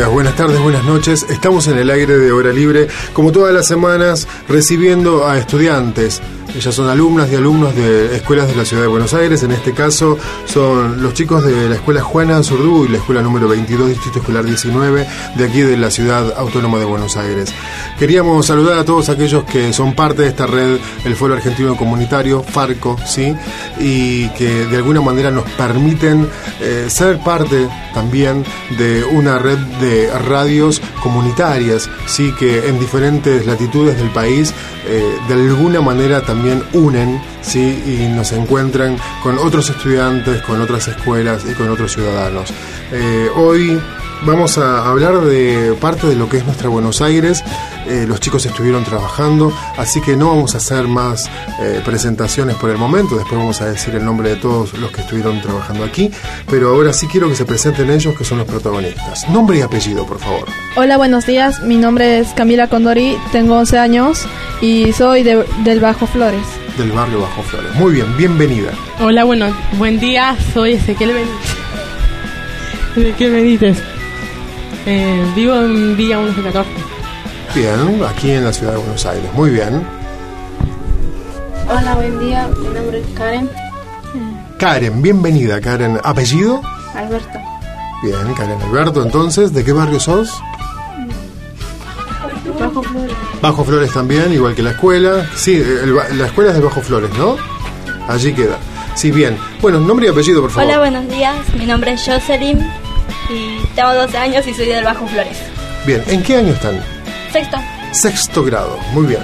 Buenas tardes, buenas noches. Estamos en el aire de Hora Libre, como todas las semanas, recibiendo a estudiantes ellas son alumnas y alumnos de escuelas de la ciudad de Buenos Aires. En este caso son los chicos de la escuela Juana y la escuela número 22, Distrito Escolar 19, de aquí de la ciudad autónoma de Buenos Aires. Queríamos saludar a todos aquellos que son parte de esta red, el Foro Argentino Comunitario, FARCO, ¿sí? Y que de alguna manera nos permiten eh, ser parte también de una red de radios comunitarias, ¿sí? Que en diferentes latitudes del país, eh, de alguna manera también también unen ¿sí? y nos encuentran con otros estudiantes, con otras escuelas y con otros ciudadanos. Eh, hoy vamos a hablar de parte de lo que es nuestra Buenos Aires. Eh, los chicos estuvieron trabajando, así que no vamos a hacer más eh, presentaciones por el momento. Después vamos a decir el nombre de todos los que estuvieron trabajando aquí. Pero ahora sí quiero que se presenten ellos, que son los protagonistas. Nombre y apellido, por favor. Hola, buenos días. Mi nombre es Camila Condori, tengo 11 años y soy del Bajo Flores. Del barrio Bajo Flores. Muy bien, bienvenida. Hola, bueno, buen día. Soy Ezequiel Benítez. Ezequiel Benítez. Eh, vivo en Villa 114. Bien, aquí en la ciudad de Buenos Aires. Muy bien. Hola, buen día. Mi nombre es Karen. Karen, bienvenida, Karen. ¿Apellido? Alberto. Bien, Karen Alberto. Entonces, ¿de qué barrio sos? Bajo Flores. Bajo Flores también, igual que la escuela. Sí, la escuela es de Bajo Flores, ¿no? Allí queda. Sí, bien. Bueno, nombre y apellido, por favor. Hola, buenos días. Mi nombre es Jocelyn tengo 12 años y soy del Bajo Flores. Bien, ¿en qué año están? Sexto. Sexto grado, muy bien.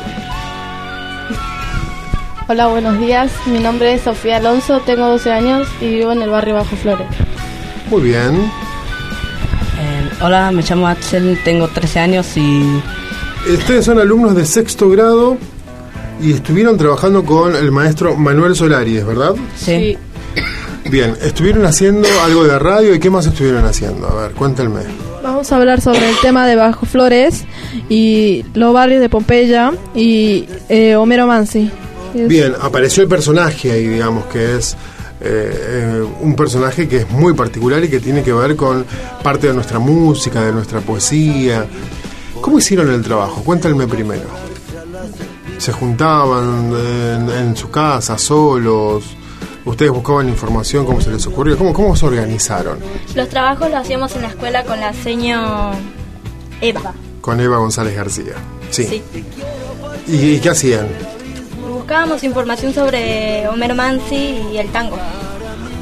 Hola, buenos días. Mi nombre es Sofía Alonso, tengo 12 años y vivo en el barrio Bajo Flores. Muy bien. Eh, hola, me llamo Axel, tengo 13 años y... Ustedes son alumnos de sexto grado y estuvieron trabajando con el maestro Manuel Solari, ¿verdad? Sí. Bien, estuvieron haciendo algo de radio y qué más estuvieron haciendo? A ver, cuéntenme. Vamos a hablar sobre el tema de Bajo Flores y los barrios de Pompeya y eh, Homero Mansi. Bien, apareció el personaje ahí, digamos, que es eh, eh, un personaje que es muy particular y que tiene que ver con parte de nuestra música, de nuestra poesía. ¿Cómo hicieron el trabajo? Cuéntenme primero. ¿Se juntaban en, en su casa, solos? ¿Ustedes buscaban información? ¿Cómo se les ocurrió? ¿Cómo, ¿Cómo se organizaron? Los trabajos los hacíamos en la escuela con la seño Eva. Con Eva González García. Sí. ¿Y, ¿Y qué hacían? Buscábamos información sobre Homero Mansi y el tango.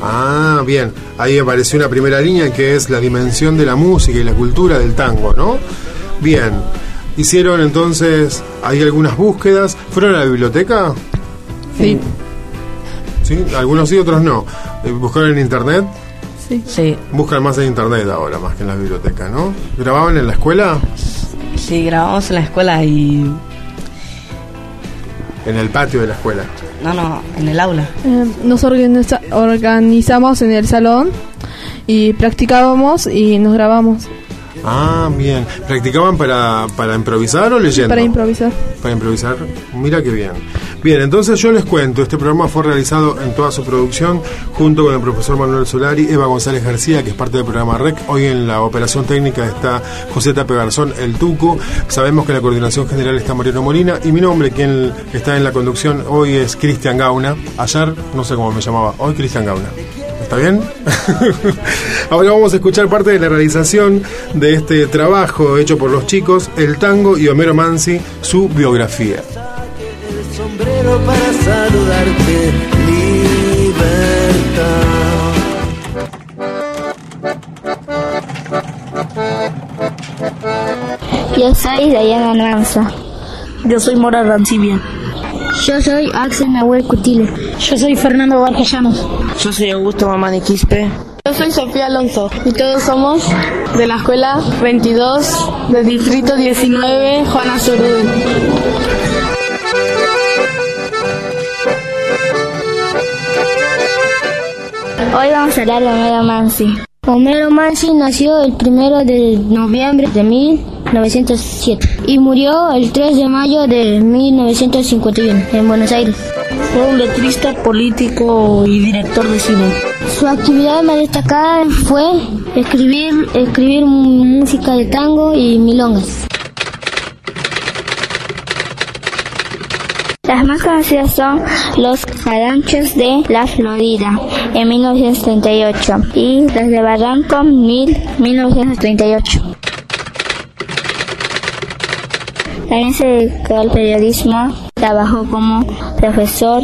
Ah, bien. Ahí apareció una primera línea que es la dimensión de la música y la cultura del tango, ¿no? Bien. Hicieron entonces ahí algunas búsquedas. ¿Fueron a la biblioteca? Sí. ¿Sí? Algunos sí, otros no. Eh, ¿Buscaron en internet? Sí. Sí, Buscan más en internet ahora, más que en la biblioteca, ¿no? ¿Grababan en la escuela? sí, grabamos en la escuela y... En el patio de la escuela. No, no, en el aula. Eh, nos organiza- organizamos en el salón y practicábamos y nos grabamos Ah, bien. ¿Practicaban para, para improvisar o leyendo? para improvisar. Para improvisar. Mira qué bien. Bien, entonces yo les cuento, este programa fue realizado en toda su producción junto con el profesor Manuel Solari, Eva González García, que es parte del programa REC. Hoy en la operación técnica está José Tape Garzón, el Tucu. Sabemos que en la coordinación general está Mariano Molina y mi nombre, quien está en la conducción hoy es Cristian Gauna. Ayer no sé cómo me llamaba, hoy Cristian Gauna. ¿Está bien? Ahora vamos a escuchar parte de la realización de este trabajo hecho por los chicos, el tango y Homero Mansi, su biografía. Para saludarte, libertad. Yo soy Dayana Nanza. Yo soy Mora Rancibia. Yo soy Axel Nahuel Cutile. Yo soy Fernando Vargas Llanos. Yo soy Augusto Mamá de Quispe. Yo soy Sofía Alonso y todos somos de la escuela 22 del distrito 19 Juana Zurduy. Hoy vamos a hablar de Homero Mansi. Homero Mansi nació el primero de noviembre de 1907 y murió el 3 de mayo de 1951 en Buenos Aires. Fue un letrista, político y director de cine. Su actividad más destacada fue escribir, escribir música de tango y milongas. Las más conocidas son Los Caranchos de la Florida en 1938 y Las de Barranco en 1938. También se dedicó al periodismo, trabajó como profesor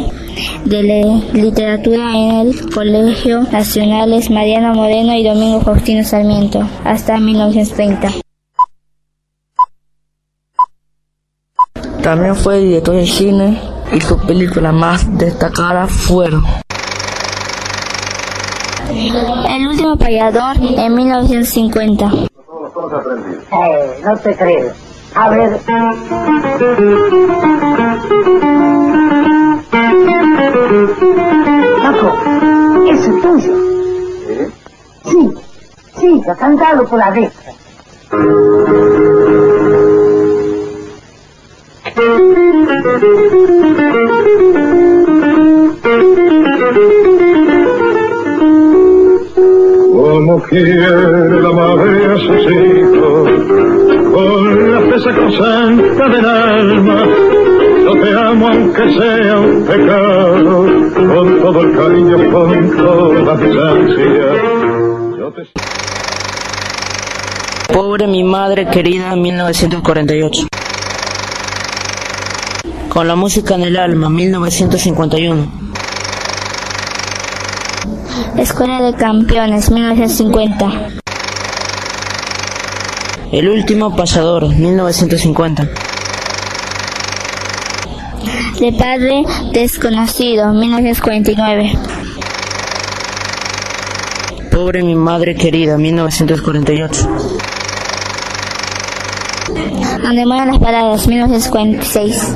de literatura en el Colegio Nacionales Mariano Moreno y Domingo Faustino Sarmiento hasta 1930. También fue director de cine y sus películas más destacadas fueron El último payador en 1950. Eh, no te creo. A ver. Eso es tuyo. Sí, sí, lo cantado por la derecha. Como quiere la madre a sus hijos, con la fe sacrosanta del alma, yo te amo aunque sea un pecado, con todo el cariño, con toda mi. Yo te... Pobre mi madre querida 1948. Con la música en el alma 1951. Escuela de Campeones 1950. El último pasador 1950. De padre desconocido 1949. Pobre mi madre querida 1948. Donde mueran las palabras 1946.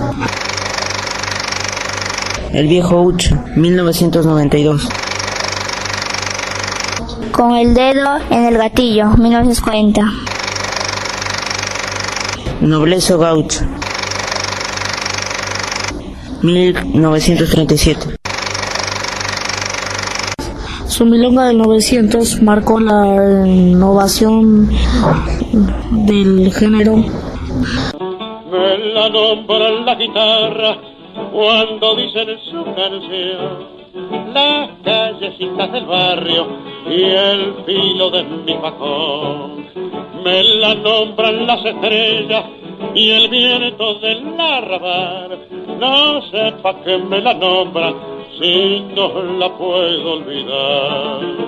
El viejo Ucho 1992. Con el dedo en el gatillo 1940. Noblezo Gaucho 1937. Su milonga del 900 marcó la innovación del género. Me la nombran la guitarra cuando dicen su canción. Las callecitas del barrio y el filo de mi facón. Me la nombran las estrellas y el viento del arrabal. No sé pa' qué me la nombran si no la puedo olvidar.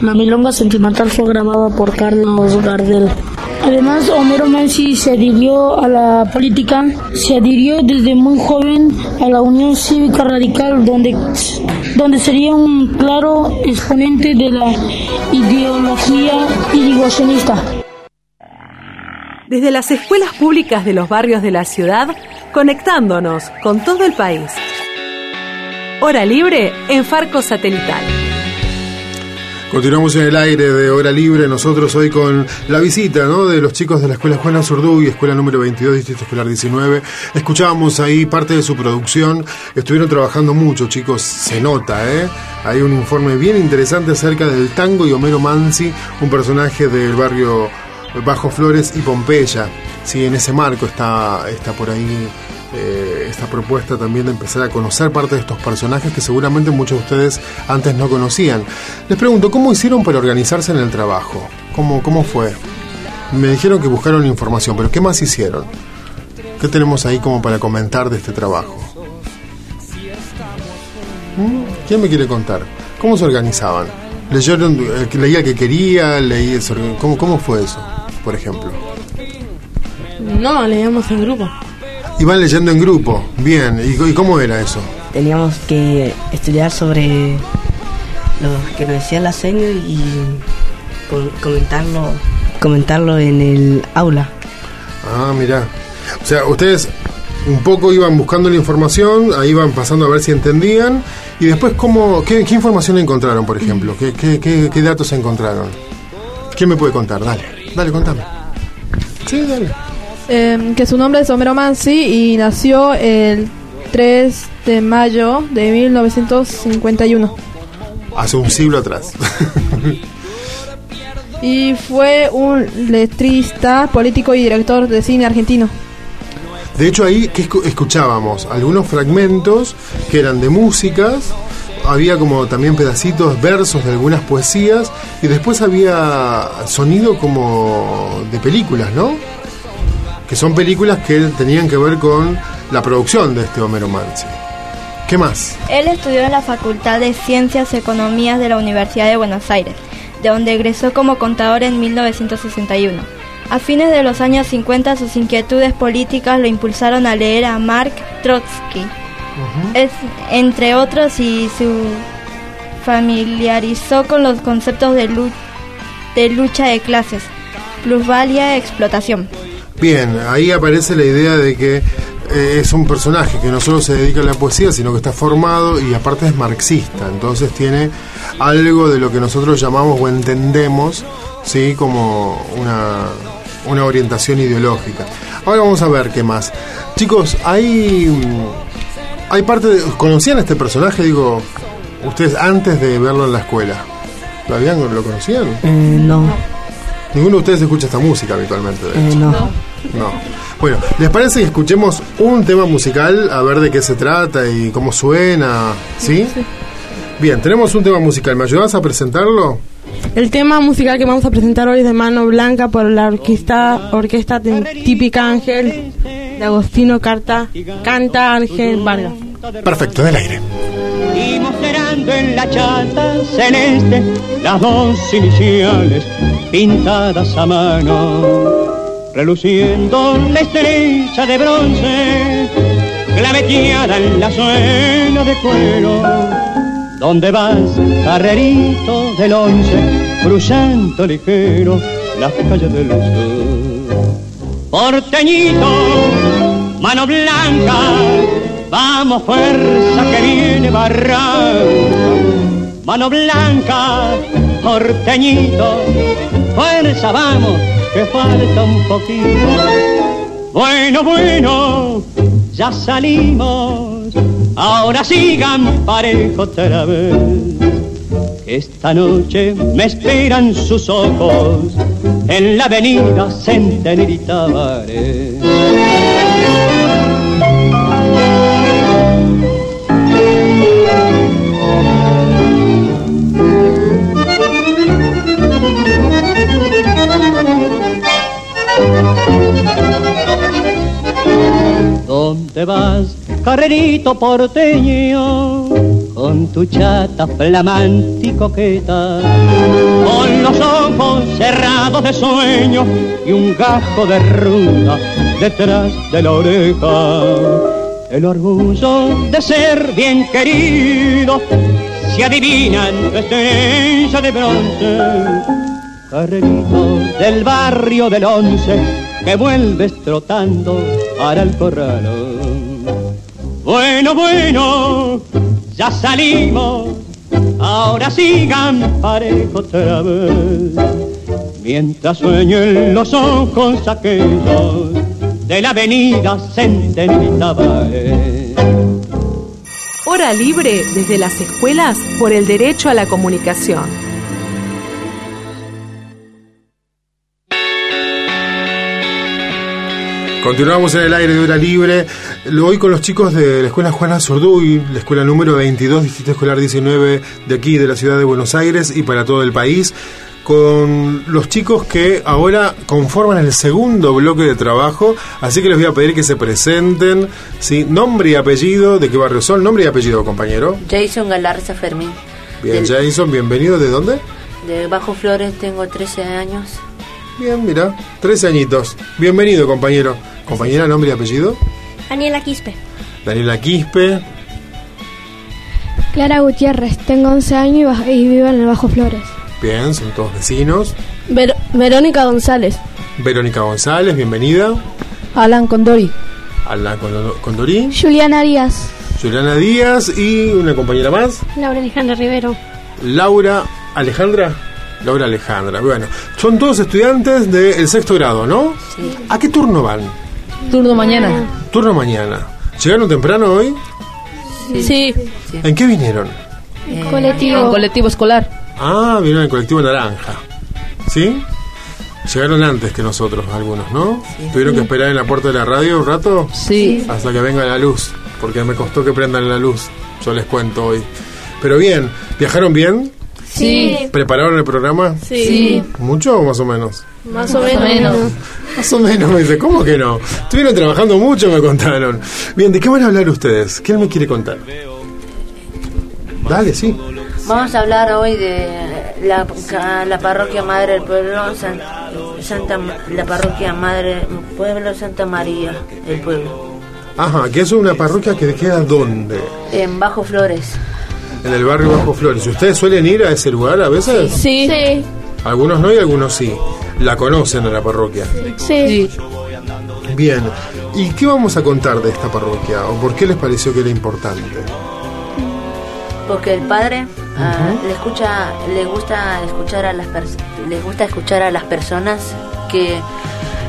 La milonga sentimental fue grabada por Carlos Gardel. Además, Homero Mansi se adhirió a la política, se adhirió desde muy joven a la Unión Cívica Radical, donde, donde sería un claro exponente de la ideología irigoyenista. Desde las escuelas públicas de los barrios de la ciudad, conectándonos con todo el país. Hora libre en Farco Satelital. Continuamos en el aire de Hora Libre, nosotros hoy con la visita de los chicos de la Escuela Juana Zurduy, Escuela número 22, Distrito Escolar 19. Escuchábamos ahí parte de su producción, estuvieron trabajando mucho chicos, se nota, ¿eh? Hay un informe bien interesante acerca del tango y Homero Mansi, un personaje del barrio Bajo Flores y Pompeya. Sí, en ese marco está, está por ahí eh, esta propuesta también de empezar a conocer parte de estos personajes que seguramente muchos de ustedes antes no conocían. Les pregunto, ¿cómo hicieron para organizarse en el trabajo? ¿Cómo, cómo fue? Me dijeron que buscaron información, pero ¿qué más hicieron? ¿Qué tenemos ahí como para comentar de este trabajo? ¿Mm? ¿Quién me quiere contar? ¿Cómo se organizaban? ¿Leyeron, eh, ¿Leía que quería? Leí, ¿cómo, ¿Cómo fue eso, por ejemplo? No, leíamos en grupo. Iban leyendo en grupo, bien. ¿Y, cómo era eso? Teníamos que estudiar sobre lo que nos decía la seño y comentarlo, comentarlo en el aula. Ah, mira. O sea, ustedes un poco iban buscando la información, ahí iban pasando a ver si entendían, y después, ¿cómo, qué, qué información encontraron, por ejemplo? ¿Qué, qué, qué, qué datos encontraron? ¿Quién me puede contar? Dale, dale, contame. Sí, dale. Eh, que su nombre es Homero Mansi y nació el 3 de mayo de 1951. Hace un siglo atrás. Y fue un letrista, político y director de cine argentino. De hecho, ahí que escu- escuchábamos algunos fragmentos que eran de músicas, había como también pedacitos, versos de algunas poesías, y después había sonido como de películas, ¿no? Que son películas que tenían que ver con la producción de este Homero Mansi. ¿Qué más? Él estudió en la Facultad de Ciencias y Economías de la Universidad de Buenos Aires, de donde egresó como contador en 1961. A fines de los años 50 sus inquietudes políticas lo impulsaron a leer a Mark Trotsky, es, entre otros, y se familiarizó con los conceptos de, lu- de lucha de clases, plusvalía explotación. Bien, ahí aparece la idea de que eh, es un personaje que no solo se dedica a la poesía, sino que está formado y aparte es marxista. Entonces tiene algo de lo que nosotros llamamos o entendemos, ¿sí? Como una, una orientación ideológica. Ahora vamos a ver qué más. Chicos, hay, mm, hay parte de... ¿Conocían a este personaje? Digo, ustedes antes de verlo en la escuela. ¿Lo, habían, ¿lo conocían? Eh, no, Ninguno de ustedes escucha esta música habitualmente. de eh, hecho. no. No. Bueno, ¿les parece que escuchemos un tema musical a ver de qué se trata y cómo suena? ¿Sí? Bien, tenemos un tema musical. ¿Me ayudas a presentarlo? El tema musical que vamos a presentar hoy es de Mano Blanca por la orquesta, orquesta Tí- Típica Ángel de Agostino Carta, canta Ángel Vargas. Perfecto, del aire. y mostrando en la chata celeste las dos iniciales pintadas a mano, reluciendo la estrella de bronce, claveteada en la suela de cuero. ¿Dónde vas, carrerito del once, cruzando ligero las calles del sur? Porteñito, mano blanca, vamos fuerza que viene barranco. Mano blanca, porteñito, fuerza vamos, que falta un poquito. Bueno, bueno, ya salimos, ahora sigan parejo otra vez. Esta noche me esperan sus ojos en la avenida Centenario y. ¿Dónde vas, carrerito porteño? Con tu chata flamante y coqueta, con los ojos cerrados de sueño y un gajo de ruda detrás de la oreja. El orgullo de ser bien querido se adivina en tu estrella de bronce carrerito del barrio del once que vuelves trotando para el corralón. Bueno, bueno, ya salimos, ahora sigan parejo otra vez, mientras sueño en los ojos aquellos de la avenida Tabaré. Hora libre desde las escuelas por el derecho a la comunicación. Continuamos en el aire de hora libre. Hoy con los chicos de la escuela Juana Zurduy, la escuela número 22, Distrito Escolar 19 de aquí, de la ciudad de Buenos Aires y para todo el país. Con los chicos que ahora conforman el segundo bloque de trabajo, así que les voy a pedir que se presenten. ¿sí? Nombre y apellido, de qué barrio son, nombre y apellido, compañero. Jason Galarza Fermín. Bien, Del- Jason, bienvenido. ¿De dónde? De Bajo Flores tengo 13 años. Bien, mira, 13 añitos. Bienvenido, compañero. Compañera, nombre y apellido. Daniela Quispe. Daniela Quispe. Clara Gutiérrez, tengo 11 años y, vivo en el Bajo Flores. Bien, son todos vecinos. Ver- Verónica González. Verónica González, bienvenida. Alan Condori. Alda Condo- Condorí, Juliana Arias. Juliana Díaz y una compañera más, Laura Alejandra Rivero. Laura Alejandra. Laura Alejandra, bueno, son todos estudiantes del sexto grado, ¿no? Sí. ¿A qué turno van? Turno mañana. Turno mañana. ¿Llegaron temprano hoy? Sí. ¿En qué vinieron? Colectivo. En colectivo escolar. Ah, vinieron en el colectivo Naranja. ¿Sí? Llegaron antes que nosotros, algunos, ¿no? ¿Tuvieron que esperar en la puerta de la radio un rato? Sí. Hasta que venga la luz, porque me costó que prendan la luz. Yo les cuento hoy. Pero bien, ¿viajaron bien? Sí. ¿Prepararon el programa? Sí. ¿Mucho o más o menos? Más o menos. Más o menos, me dice, ¿cómo que no? Estuvieron trabajando mucho, me contaron. Bien, ¿de qué van a hablar ustedes? ¿Quién me quiere contar? Dale, sí. Vamos a hablar hoy de la, la parroquia Madre del Pueblo, San- Santa, la parroquia Madre Pueblo Santa María del Pueblo, Ajá, que es una parroquia que queda dónde? en Bajo Flores. En el barrio Bajo Flores. ¿Ustedes suelen ir a ese lugar a veces? Sí. Sí. Algunos no y algunos sí. La conocen a la parroquia. Sí. Bien. ¿Y qué vamos a contar de esta parroquia? ¿O por qué les pareció que era importante? Porque el padre ah, le escucha, le gusta escuchar a las pers- le gusta escuchar a las personas que,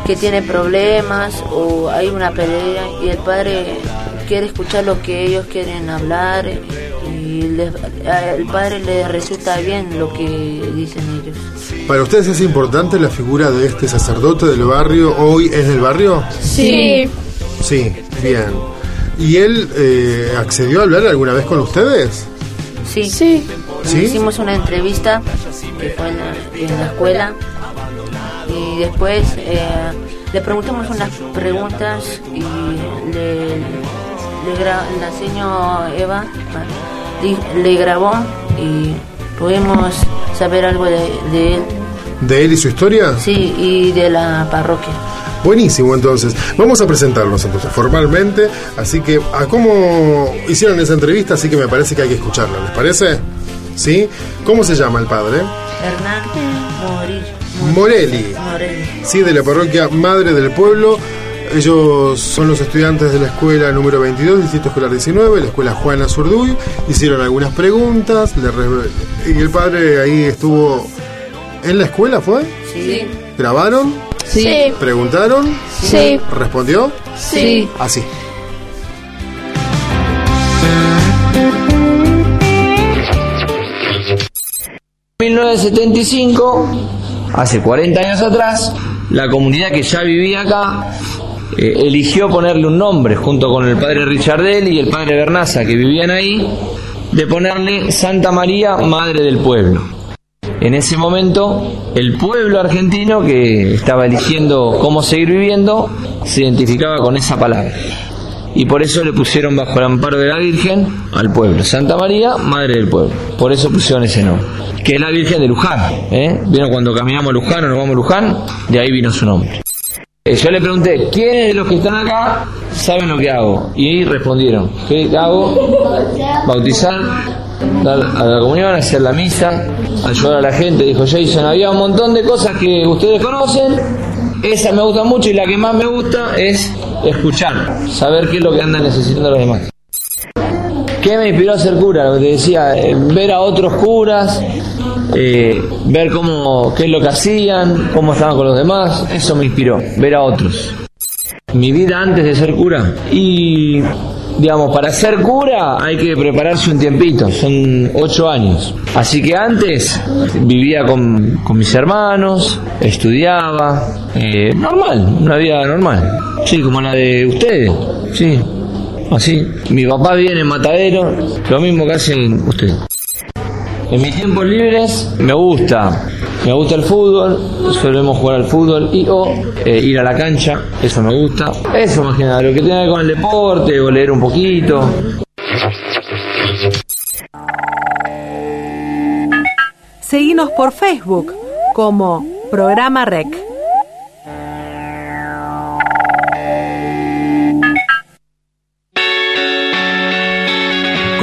que tienen problemas o hay una pelea y el padre quiere escuchar lo que ellos quieren hablar y les- el padre le resulta bien lo que dicen ellos. ¿Para ustedes es importante la figura de este sacerdote del barrio hoy en el barrio? Sí. Sí, bien. ¿Y él eh, accedió a hablar alguna vez con ustedes? Sí. Sí. ¿Sí? Hicimos una entrevista que fue en la, en la escuela y después eh, le preguntamos unas preguntas y le, le la señora Eva le, le grabó y pudimos saber algo de, de él, ¿De él y su historia? sí, y de la parroquia. Buenísimo, entonces. Vamos a presentarnos entonces formalmente. Así que, ¿a cómo hicieron esa entrevista? Así que me parece que hay que escucharla, ¿les parece? ¿Sí? ¿Cómo se llama el padre? Hernán Morillo. Morelli. Morelli. Sí, de la parroquia Madre del Pueblo. Ellos son los estudiantes de la escuela número 22, Distrito Escolar 19, la escuela Juana Zurduy. Hicieron algunas preguntas le re- y el padre ahí estuvo en la escuela, ¿fue? Sí. ¿Grabaron? Sí. ¿Preguntaron? Sí. ¿Respondió? Sí. Así. En 1975, hace 40 años atrás, la comunidad que ya vivía acá eh, eligió ponerle un nombre junto con el padre Richardel y el padre Bernaza que vivían ahí, de ponerle Santa María, Madre del Pueblo. En ese momento, el pueblo argentino que estaba eligiendo cómo seguir viviendo se identificaba con esa palabra. Y por eso le pusieron bajo el amparo de la Virgen al pueblo. Santa María, Madre del Pueblo. Por eso pusieron ese nombre. Que es la Virgen de Luján. ¿eh? ¿Vieron cuando caminamos a Luján o nos vamos a Luján? De ahí vino su nombre. Eh, yo le pregunté, ¿quiénes de los que están acá saben lo que hago? Y respondieron, ¿qué hago? Bautizar, dar a la comunión, hacer la misa, ayudar a la gente. Dijo Jason, había un montón de cosas que ustedes conocen, esa me gusta mucho y la que más me gusta es escuchar, saber qué es lo que andan necesitando los demás. ¿Qué me inspiró a ser cura? Lo que te decía, eh, ver a otros curas, eh, ver cómo, qué es lo que hacían, cómo estaban con los demás, eso me inspiró, ver a otros. Mi vida antes de ser cura. Y, digamos, para ser cura hay que prepararse un tiempito, son ocho años. Así que antes vivía con, con mis hermanos, estudiaba, eh, normal, una vida normal. Sí, como la de ustedes, sí, así. Mi papá viene en Matadero, lo mismo que hacen ustedes. En mis tiempos libres me gusta, me gusta el fútbol, solemos jugar al fútbol y o eh, ir a la cancha, eso me gusta. Eso más que nada, lo que tenga que ver con el deporte o leer un poquito. Seguinos por Facebook como Programa Rec.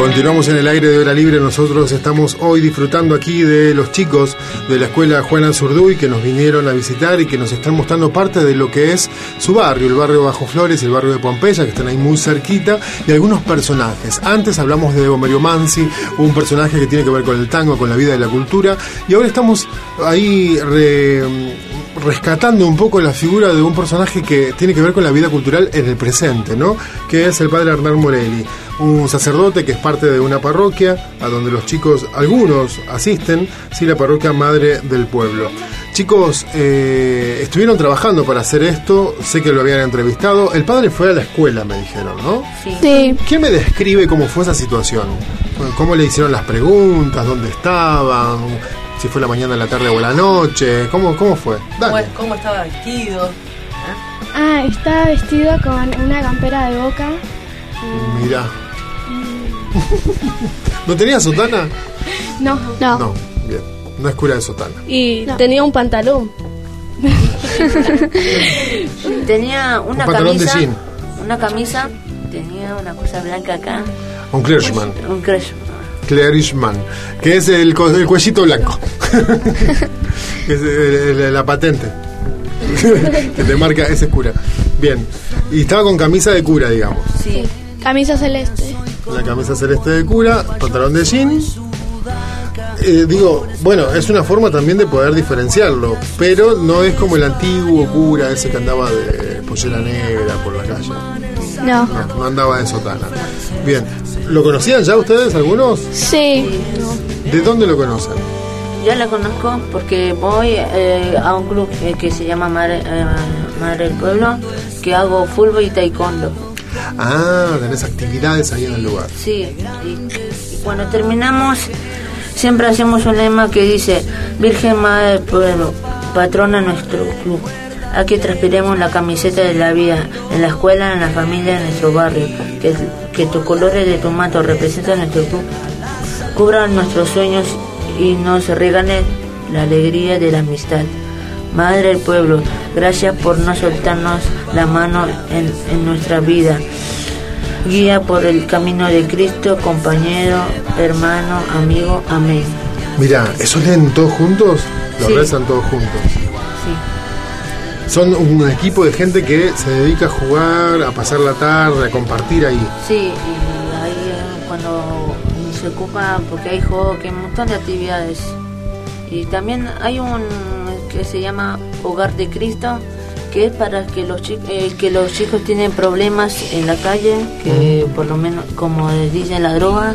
Continuamos en el aire de hora libre. Nosotros estamos hoy disfrutando aquí de los chicos de la escuela Juana Zurduy que nos vinieron a visitar y que nos están mostrando parte de lo que es su barrio, el barrio Bajo Flores, el barrio de Pompeya, que están ahí muy cerquita, y algunos personajes. Antes hablamos de Homerio Mansi, un personaje que tiene que ver con el tango, con la vida de la cultura, y ahora estamos ahí re- rescatando un poco la figura de un personaje que tiene que ver con la vida cultural en el presente, ¿no? Que es el padre Hernán Morelli, un sacerdote que es parte de una parroquia a donde los chicos, algunos asisten, sí, la parroquia Madre del Pueblo. Chicos, eh, estuvieron trabajando para hacer esto, sé que lo habían entrevistado. El padre fue a la escuela, me dijeron, ¿no? Sí. ¿Quién me describe cómo fue esa situación? ¿Cómo le hicieron las preguntas? ¿Dónde estaban? Si fue la mañana, la tarde o la noche. ¿Cómo, cómo fue? ¿Cómo, cómo estaba vestido? Ah, está vestido con una campera de boca. Mira. ¿No tenía sotana? No, no. No, bien. No es cura de sotana. Y tenía un pantalón. Tenía una Un pantalón de camisa. jean. Una camisa. Tenía una cosa blanca acá. Un clergyman. Un crush. Clergyman. Que es el, co- el cuellito blanco. Que es el- el- la patente. que te marca, ese es cura. Bien. Y estaba con camisa de cura, digamos. Sí. Camisa celeste. La camisa celeste de cura, pantalón de jean. Eh, digo, bueno, es una forma también de poder diferenciarlo, pero no es como el antiguo cura, ese que andaba de pollera negra por la calle. No. No, no andaba de sotana. Bien, ¿lo conocían ya ustedes algunos? Sí. ¿De dónde lo conocen? Yo la conozco porque voy eh, a un club que, que se llama Madre, eh, Madre del Pueblo, que hago fútbol y taekwondo. Ah, tenés actividades ahí en el lugar. Sí, y, y cuando terminamos siempre hacemos un lema que dice, Virgen Madre del Pueblo, patrona nuestro club. Aquí transpiremos la camiseta de la vida, en la escuela, en la familia, en nuestro barrio. Que, que tus colores de tu representan nuestro club. Cubran nuestros sueños y nos regalen la alegría de la amistad. Madre del pueblo, gracias por no soltarnos la mano en, en nuestra vida. Guía por el camino de Cristo, compañero, hermano, amigo. Amén. Mira, ¿eso leen todos juntos? Lo Sí. rezan todos juntos. Sí. Son un equipo de gente que se dedica a jugar, a pasar la tarde, a compartir ahí. Sí, y ahí eh, cuando se ocupa, porque hay hockey, un montón de actividades. Y también hay un que se llama Hogar de Cristo, que es para que los, chi- eh, que los chicos tienen problemas en la calle, que por lo menos, como dicen la droga,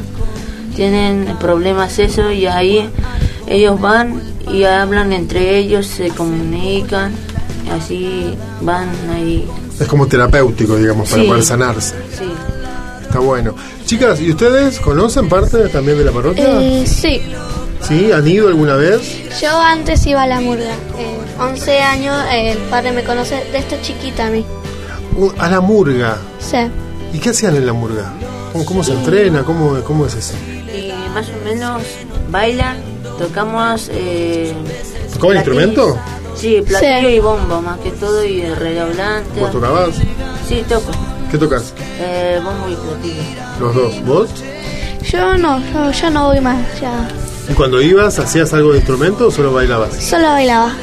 tienen problemas eso, y ahí ellos van y hablan entre ellos, se comunican, así van ahí. Es como terapéutico, digamos, para Sí. poder sanarse. Sí. Está bueno. Chicas, ¿y ustedes conocen parte también de la parroquia? Eh, sí. ¿Sí? ¿Han ido alguna vez? Yo antes iba a la murga. Eh, 11 años, eh, el padre me conoce desde chiquita a mí. Uh, A la murga. Sí. ¿Y qué hacían en la murga? ¿Cómo, cómo se entrena? ¿Cómo, ¿Cómo es eso? y más o menos bailan, tocamos... Eh, ¿Tocaban platillo. instrumento? Sí, platillo Sí. y bombo más que todo y redoblante. ¿Vos tocabas? Sí, toco. ¿Qué tocas? Eh, bombo y platillo. Los dos. ¿Vos? Yo no, yo, yo no voy más, ya. ¿Y cuando ibas, hacías algo de instrumento o solo bailabas? Solo bailaba.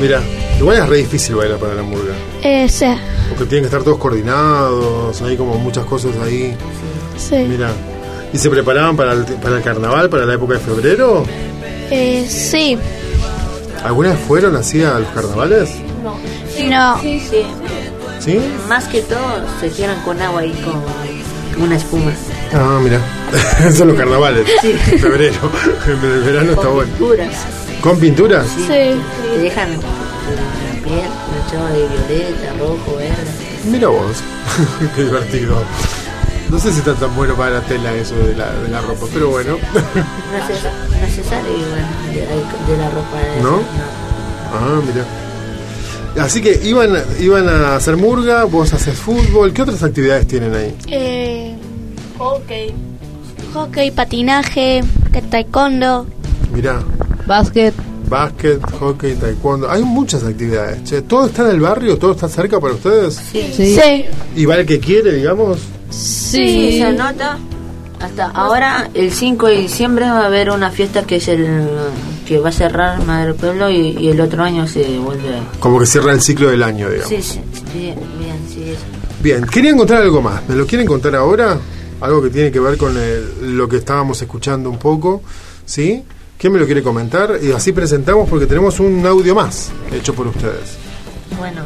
Mira, igual es re difícil bailar para la murga. Eh, sí. Porque tienen que estar todos coordinados, hay como muchas cosas ahí. Sí. Mira. ¿Y se preparaban para el, para el carnaval, para la época de febrero? Eh, sí. ¿Alguna vez fueron así a los carnavales? No. No. Sí, sí. ¿Sí? Más que todo se cierran con agua y con una espuma. Ah, mira. Son los carnavales. Sí. En febrero. En el verano está con bueno. pinturas. ¿Con pinturas? Sí. Te dejan la piel manchada de violeta, rojo, verde. Mira vos. Qué divertido. No sé si está tan bueno para la tela eso de la, de la ropa, pero bueno. No se, no se sale igual de, la- de la ropa. esa, ¿No? Ah, mira. Así que iban, iban a hacer murga, vos haces fútbol. ¿Qué otras actividades tienen ahí? Eh, hockey. Hockey, patinaje, taekwondo. Mirá, Básquet. básquet, hockey, taekwondo. Hay muchas actividades. Che, ¿Todo está en el barrio? ¿Todo está cerca para ustedes? Sí. Sí. Sí. ¿Y va el que quiere, digamos? Sí, se anota Hasta ahora, el 5 de diciembre va a haber una fiesta que es el que va a cerrar Madre del Pueblo y, y el otro año se vuelve. Como que cierra el ciclo del año, digamos. Sí, sí, bien, bien, sí. Bien, querían contar algo más. ¿Me lo quieren contar ahora? Algo que tiene que ver con el- lo que estábamos escuchando un poco, ¿sí? ¿Quién me lo quiere comentar? Y así presentamos porque tenemos un audio más hecho por ustedes. Bueno,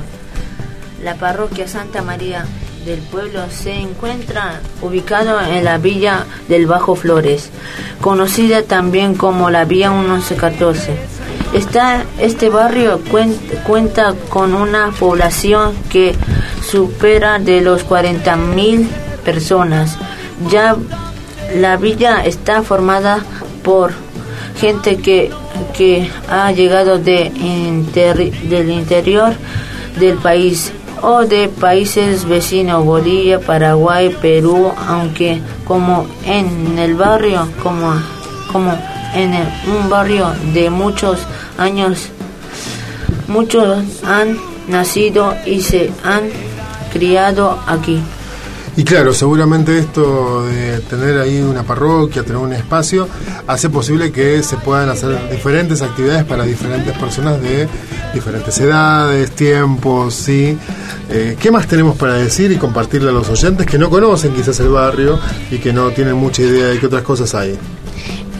la parroquia Santa María del Pueblo se encuentra ubicado en la villa del Bajo Flores, conocida también como la vía 1114. Está, este barrio cuen- cuenta con una población que supera de los 40.000 personas. Ya la villa está formada por gente que, que ha llegado de del interior del país o de países vecinos, Bolivia, Paraguay, Perú, aunque como en el barrio, como, como en un barrio de muchos años, muchos han nacido y se han criado aquí. Y claro, seguramente esto de tener ahí una parroquia, tener un espacio, hace posible que se puedan hacer diferentes actividades para diferentes personas de diferentes edades, tiempos, ¿sí? Eh, ¿Qué más tenemos para decir y compartirle a los oyentes que no conocen quizás el barrio y que no tienen mucha idea de qué otras cosas hay?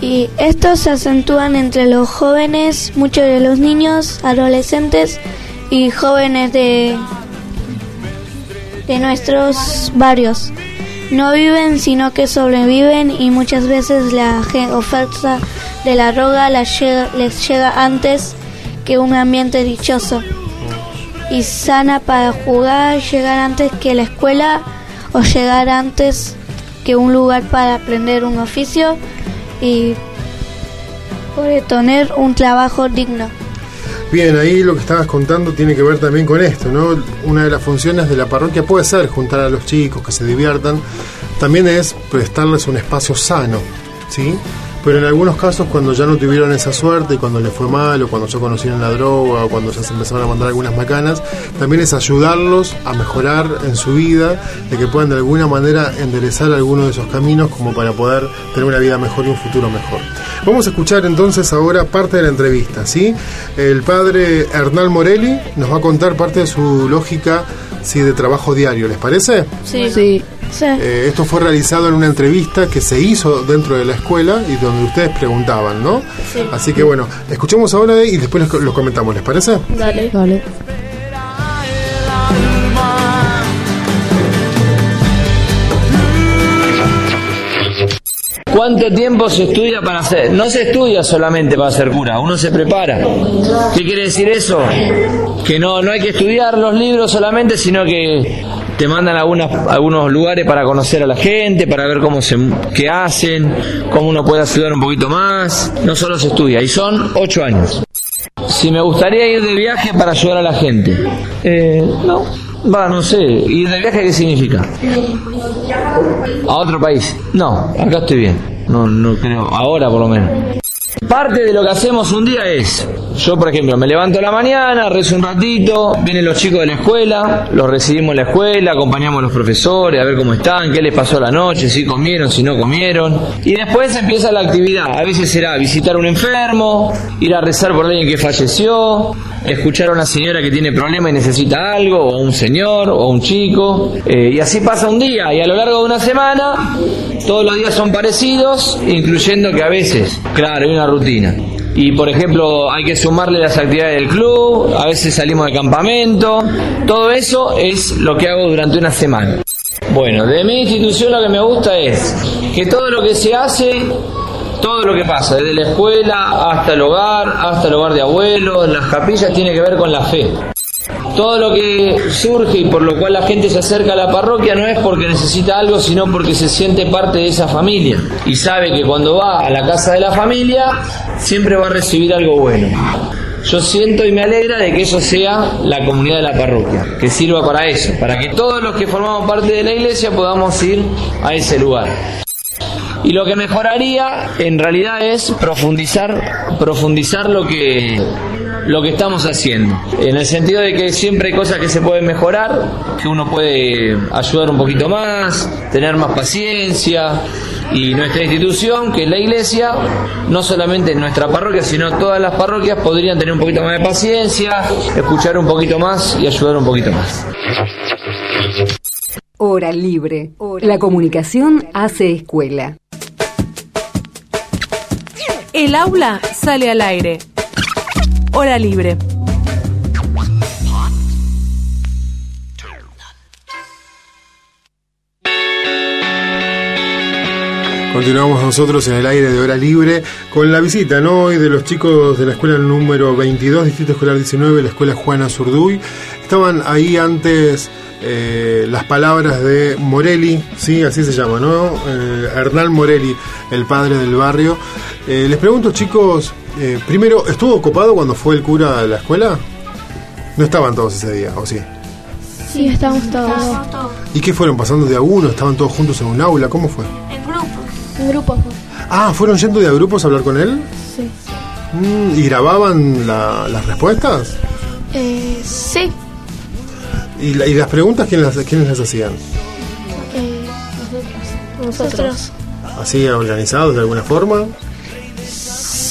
Y estos se acentúan entre los jóvenes, muchos de los niños, adolescentes y jóvenes de, de nuestros barrios. No viven, sino que sobreviven y muchas veces la oferta de la droga les llega antes que un ambiente dichoso y sana para jugar, llegar antes que la escuela o llegar antes que un lugar para aprender un oficio y poder tener un trabajo digno. Bien, ahí lo que estabas contando tiene que ver también con esto, ¿no? Una de las funciones de la parroquia puede ser juntar a los chicos, que se diviertan, también es prestarles un espacio sano, ¿sí? Pero en algunos casos cuando ya no tuvieron esa suerte, y cuando les fue mal, o cuando ya conocieron la droga, o cuando ya se empezaron a mandar algunas macanas, también es ayudarlos a mejorar en su vida, de que puedan de alguna manera enderezar alguno de esos caminos como para poder tener una vida mejor y un futuro mejor. Vamos a escuchar entonces ahora parte de la entrevista, ¿sí? El padre Hernán Morelli nos va a contar parte de su lógica sí, de trabajo diario, ¿les parece? Sí. sí. Eh, esto fue realizado en una entrevista que se hizo dentro de la escuela y donde ustedes preguntaban, ¿no? Sí. Así que bueno, escuchemos ahora y después lo comentamos, ¿les parece? Dale. Dale. ¿Cuánto tiempo se estudia para ser? No se estudia solamente para ser cura, uno se prepara. ¿Qué quiere decir eso? Que no, no hay que estudiar los libros solamente, sino que te mandan a algunas, a algunos lugares para conocer a la gente, para ver cómo se, qué hacen, cómo uno puede ayudar un poquito más. No solo se estudia, y son ocho años. Si me gustaría ir de viaje para ayudar a la gente. Eh, no, va, no sé. ¿Ir de viaje qué significa? ¿A otro país? No, acá estoy bien. No, no creo, ahora por lo menos. Parte de lo que hacemos un día es, yo por ejemplo me levanto a la mañana, rezo un ratito, vienen los chicos de la escuela, los recibimos en la escuela, acompañamos a los profesores a ver cómo están, qué les pasó la noche, si comieron, si no comieron. Y después empieza la actividad, a veces será visitar a un enfermo, ir a rezar por alguien que falleció, escuchar a una señora que tiene problema y necesita algo, o un señor, o un chico, eh, y así pasa un día, y a lo largo de una semana, todos los días son parecidos, incluyendo que a veces, claro, hay una rutina. Y por ejemplo, hay que sumarle las actividades del club, a veces salimos de campamento, todo eso es lo que hago durante una semana. Bueno, de mi institución lo que me gusta es que todo lo que se hace todo lo que pasa, desde la escuela hasta el hogar, hasta el hogar de abuelos, las capillas, tiene que ver con la fe. Todo lo que surge y por lo cual la gente se acerca a la parroquia no es porque necesita algo, sino porque se siente parte de esa familia y sabe que cuando va a la casa de la familia siempre va a recibir algo bueno. Yo siento y me alegra de que eso sea la comunidad de la parroquia, que sirva para eso, para que todos los que formamos parte de la iglesia podamos ir a ese lugar. Y lo que mejoraría en realidad es profundizar, profundizar lo que lo que estamos haciendo. En el sentido de que siempre hay cosas que se pueden mejorar, que uno puede ayudar un poquito más, tener más paciencia, Y nuestra institución, que es la iglesia, no solamente en nuestra parroquia, sino todas las parroquias podrían tener un poquito más de paciencia, escuchar un poquito más y ayudar un poquito más. Hora libre. La comunicación hace escuela. El aula sale al aire. Hora libre. Continuamos nosotros en el aire de hora libre con la visita, ¿no? Hoy de los chicos de la escuela número 22, Distrito Escolar 19, la escuela Juana Zurduy. Estaban ahí antes eh, las palabras de Morelli, sí, así se llama, ¿no? Eh, Hernán Morelli, el padre del barrio. Eh, les pregunto, chicos, eh, primero, ¿estuvo copado cuando fue el cura a la escuela? No estaban todos ese día, ¿o sí? Sí, estamos todos. ¿Y qué fueron pasando de a uno? ¿Estaban todos juntos en un aula? ¿Cómo fue? En grupo. En grupo. Ah, ¿fueron yendo de a grupos a hablar con él? Sí. Mm, ¿Y grababan la- las respuestas? Eh, sí. ¿Y, la- y las preguntas quién las, quiénes las hacían? Eh, nosotros. ¿Así organizados de alguna forma?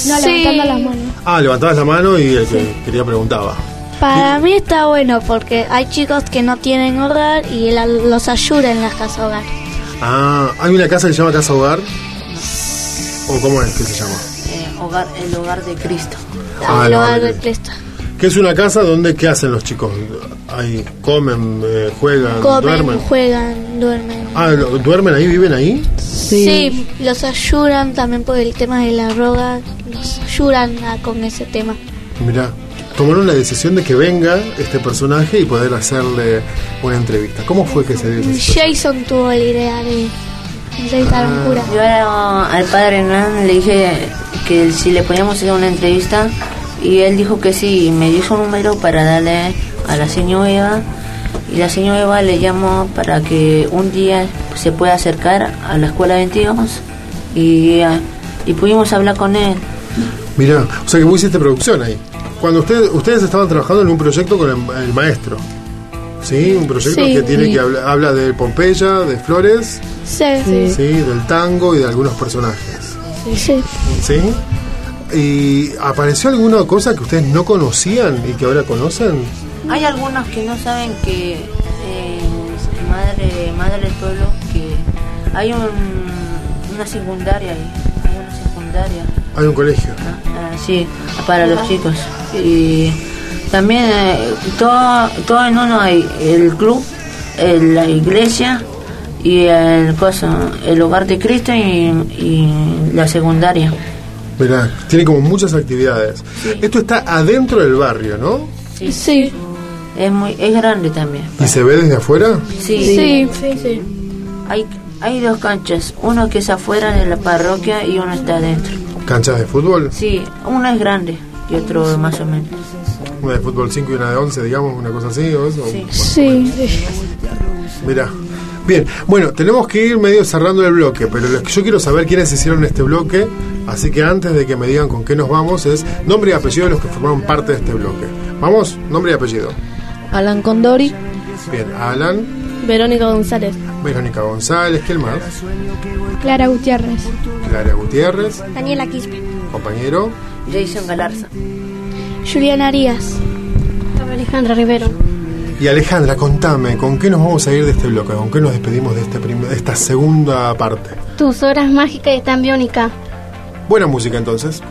No, Sí. levantando las manos. Ah, levantabas la mano y el que quería preguntaba. Para mí está bueno porque hay chicos que no tienen hogar y él los ayuda en las casas hogar. Ah, ¿hay una casa que se llama Casa Hogar? ¿O cómo es que se llama? Eh, hogar, el hogar de Cristo. Ah, el no, hogar de Cristo. Que es una casa donde, ¿qué hacen los chicos? Ahí comen, eh, juegan, Comen, duermen. juegan, duermen. Ah, ¿lo- ¿duermen ahí? ¿Viven ahí? Sí. los ayudan también por el tema de la droga, los ayudan a- con ese tema. Mira, tomaron la decisión de que venga este personaje y poder hacerle una entrevista. ¿Cómo fue que se dio? Jason tuvo la idea de entrevistar a un cura. Yo era- al padre Hernán le dije que si le podíamos hacer una entrevista y él dijo que sí, y me dio su número para darle a la señora Eva y la señora Eva le llamó para que un día se pueda acercar a la escuela 22 y, ah, y pudimos hablar con él. Mira, o sea que vos hiciste producción ahí. Cuando ustedes ustedes estaban trabajando en un proyecto con el, el maestro, ¿sí? Un proyecto Sí. que tiene Sí. que habla, habla de Pompeya, de Flores, Sí. ¿sí? Del tango y de algunos personajes, Sí. ¿sí? ¿Y apareció alguna cosa que ustedes no conocían y que ahora conocen? Hay algunos que no saben que eh, madre madre del pueblo que hay un, una secundaria ahí, hay una secundaria. Hay un colegio. Ah, sí, para los chicos. Y también eh, todo, todo en uno hay el club, el- la iglesia y el coso, el hogar de Cristo y, y la secundaria. Mirá, tiene como muchas actividades. Esto está adentro del barrio, ¿no? Sí. Es muy es grande también. ¿Y se ve desde afuera? Sí. Sí. Sí. Hay hay dos canchas, uno que es afuera de la parroquia y uno está adentro. ¿Canchas de fútbol? Sí, uno es grande y otro más o menos. Una de fútbol 5 y una de 11, digamos, una cosa así o eso. Sí. Mirá. Bien, bueno, tenemos que ir medio cerrando el bloque, pero lo que yo quiero saber quiénes hicieron este bloque, así que antes de que me digan con qué nos vamos, es nombre y apellido de los que formaron parte de este bloque. Vamos, nombre y apellido. Alan Condori, Bien, Alan, Verónica González, Verónica González, ¿quién más? Clara Gutiérrez, Clara Gutiérrez, Daniela Quispe, compañero. Jason Galarza. Julián Arias, Alejandra Rivero. Y Alejandra, contame, ¿con qué nos vamos a ir de este bloque? ¿Con qué nos despedimos de, este de esta segunda parte? Tus horas mágicas están biónica. Buena música entonces.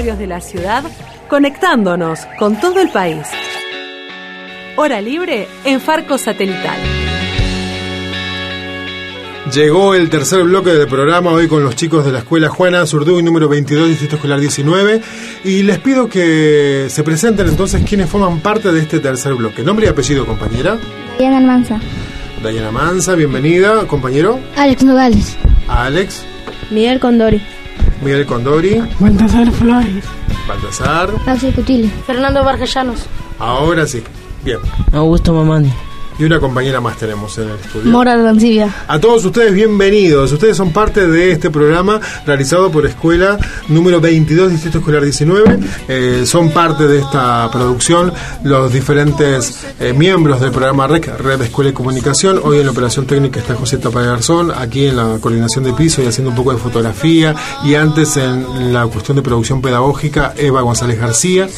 Barrios de la ciudad, conectándonos con todo el país. Hora libre en Farco Satelital. Llegó el tercer bloque del programa hoy con los chicos de la escuela Juana Zurduy, número 22, Distrito Escolar 19. Y les pido que se presenten entonces quienes forman parte de este tercer bloque. Nombre y apellido, compañera. Diana Almanza. Dayana Manza, bienvenida. Compañero. Alex Nogales. Alex. Miguel Condori. Miguel Condori. Baltasar Flores. Baltasar. Maxi Cutile. Fernando Vargas Llanos. Ahora sí. Bien. Augusto Mamani. Y una compañera más tenemos en el estudio. Mora Arancibia. A todos ustedes, bienvenidos. Ustedes son parte de este programa realizado por Escuela número 22, Distrito Escolar 19. Eh, son parte de esta producción los diferentes eh, miembros del programa REC, Red Escuela y Comunicación. Hoy en la operación técnica está José Tapagarzón, aquí en la coordinación de piso y haciendo un poco de fotografía. Y antes en la cuestión de producción pedagógica, Eva González García.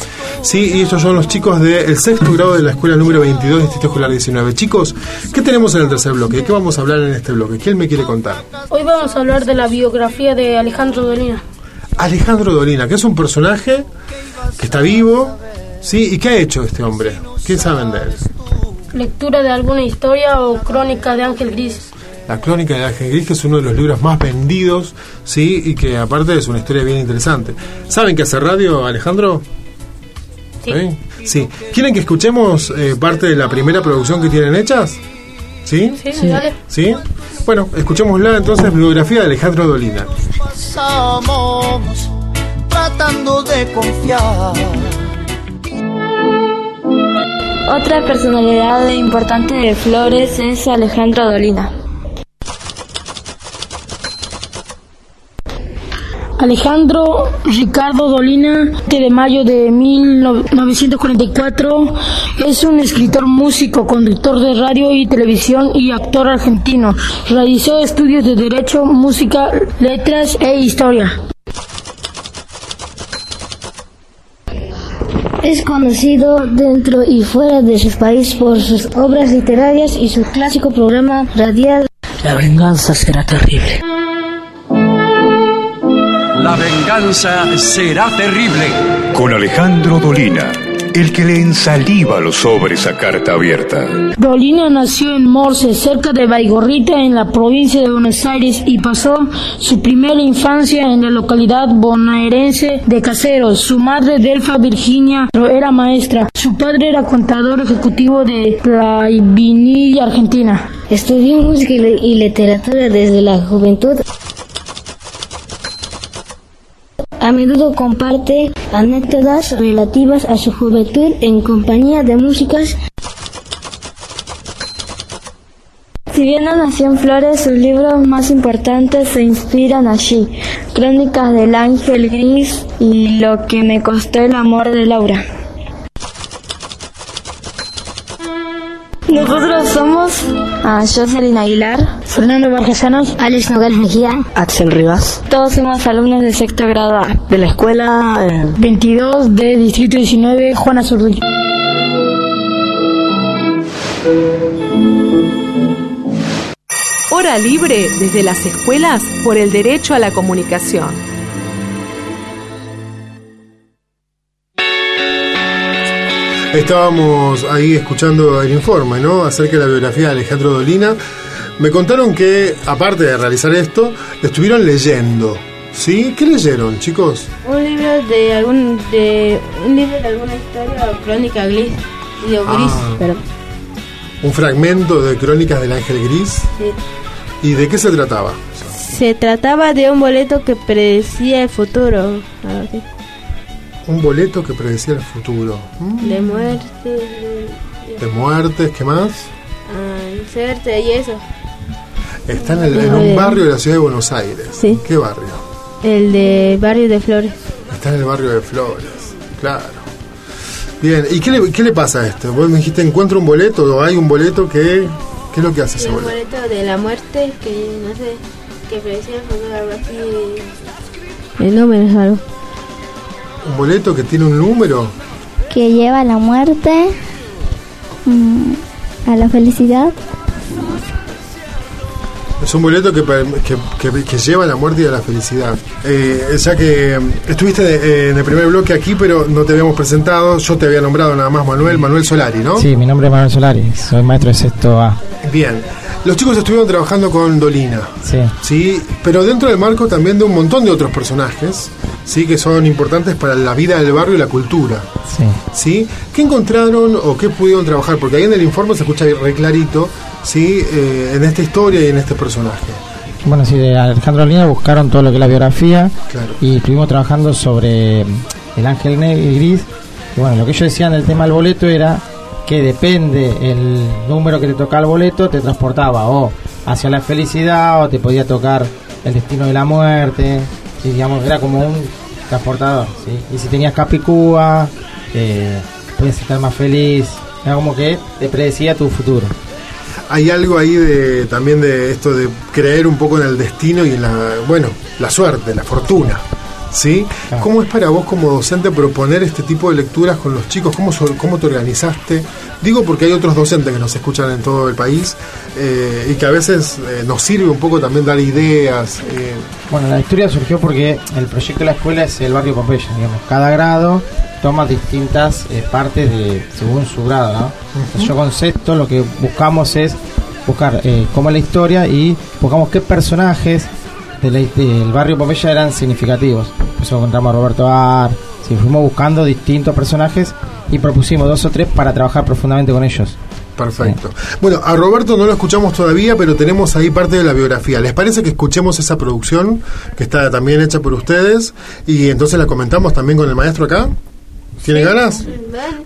Sí, y estos son los chicos del sexto grado de la Escuela número 22, Distrito Escolar 19. Chicos, ¿qué tenemos en el tercer bloque? ¿De qué vamos a hablar en este bloque? ¿Quién me quiere contar? Hoy vamos a hablar de la biografía de Alejandro Dolina. Alejandro Dolina, que es un personaje que está vivo, ¿sí? ¿Y qué ha hecho este hombre? ¿Qué saben de él? Lectura de alguna historia o crónica de Ángel Gris. La Crónica de Ángel Gris, que es uno de los libros más vendidos, ¿sí? Y que aparte es una historia bien interesante. ¿Saben qué hace radio, Alejandro? Sí. Sí. ¿Quieren que escuchemos eh, parte de la primera producción que tienen hechas? ¿Sí? Sí, dale. ¿Sí? Bueno, escuchémosla entonces, biografía de Alejandro Dolina. Estamos tratando de confiar. Otra personalidad importante de Flores es Alejandro Dolina. Alejandro Ricardo Dolina, de mayo de 1944, es un escritor, músico, conductor de radio y televisión y actor argentino. Realizó estudios de Derecho, Música, Letras e Historia. Es conocido dentro y fuera de su país por sus obras literarias y su clásico programa radial. La venganza será terrible. La venganza será terrible. Con Alejandro Dolina, el que le ensaliva los sobres a carta abierta. Dolina nació en Morse, cerca de Baigorrita, en la provincia de Buenos Aires, y pasó su primera infancia en la localidad bonaerense de Caseros. Su madre, Delfa Virginia, era maestra. Su padre era contador ejecutivo de Plainville, Argentina. Estudió música y literatura desde la juventud. A menudo comparte anécdotas relativas a su juventud en compañía de músicas. Si bien no nació en Flores, sus libros más importantes se inspiran allí. Crónicas del Ángel Gris y Lo que me costó el amor de Laura. Nosotros somos a Jocelyn Aguilar, Fernando Barjasanos, Alex Nogales Mejía, Axel Rivas. todos somos alumnos del sexto grado A. De la escuela eh, 22 de Distrito 19, Juana Zurduy. Hora libre desde las escuelas por el derecho a la comunicación. Estábamos ahí escuchando el informe, ¿no? Acerca de la biografía de Alejandro Dolina. Me contaron que, aparte de realizar esto, estuvieron leyendo. ¿Sí? ¿Qué leyeron, chicos? Un libro de algún de un libro de alguna historia o crónica gris, Ah. pero Un fragmento de Crónicas del Ángel Gris. sí. ¿Y de qué se trataba? se trataba de un boleto que predecía el futuro, Un boleto que predecía el futuro. Mm, de muerte, de, De muertes, ¿qué más? ah, suerte y eso. Está en, el- en un de- barrio de la ciudad de Buenos Aires. Sí. ¿Qué barrio? El de Barrio de Flores. Está en el barrio de Flores, claro. Bien, ¿y qué le, qué le pasa a este? Vos me dijiste, encuentro un boleto o hay un boleto que... ¿Qué es lo que hace ese un boleto? boleto de la muerte que no sé, que predecía el futuro, algo así. El número es algo. ¿Un boleto que tiene un número? Que lleva a la muerte, mm, a la felicidad. Es un boleto que, que, que- que lleva a la muerte y a la felicidad. Eh, ya que mm, estuviste de- en el primer bloque aquí, pero no te habíamos presentado. Yo te había nombrado nada más Manuel, Manuel Solari, ¿no? Sí, mi nombre es Manuel Solari, soy maestro de sexto A. Bien. Los chicos estuvieron trabajando con Dolina. Sí. Sí, pero dentro del marco también de un montón de otros personajes, sí, que son importantes para la vida del barrio y la cultura. Sí. ¿sí? ¿Qué encontraron o qué pudieron trabajar? Porque ahí en el informe se escucha re clarito, ¿sí? Eh, en esta historia y en este personaje. Bueno, sí, de Alejandro Lina buscaron todo lo que es la biografía Claro. y estuvimos trabajando sobre mm, el ángel negro y gris. Y bueno, lo que ellos decían del tema del boleto era que depende el número que te tocaba el boleto, te transportaba o hacia la felicidad o te podía tocar el destino de la muerte. Sí, digamos, era como un transportador. Y si tenías Capicúa, eh, podías estar más feliz. Era como que te predecía tu futuro. Hay algo ahí de también de esto de creer un poco en el destino y en la, bueno, la suerte, la fortuna. ¿Cómo es para vos como docente proponer este tipo de lecturas con los chicos? ¿Cómo, cómo te organizaste? Digo porque hay otros docentes que nos escuchan en todo el país eh, y que a veces eh, nos sirve un poco también dar ideas. eh, Bueno, la historia surgió porque el proyecto de la escuela es el barrio Pompeya, digamos. Cada grado toma distintas eh, partes de según su grado, yo con sexto lo que buscamos es buscar cómo es la historia y buscamos qué personajes del barrio Pompeya eran significativos. Por eso encontramos a Roberto Ar, sí, fuimos buscando distintos personajes y propusimos dos o tres para trabajar profundamente con ellos. Perfecto. Bueno, a Roberto no lo escuchamos todavía, pero tenemos ahí parte de la biografía. ¿Les parece que escuchemos esa producción que está también hecha por ustedes y entonces la comentamos también con el maestro acá? ¿Tiene ganas?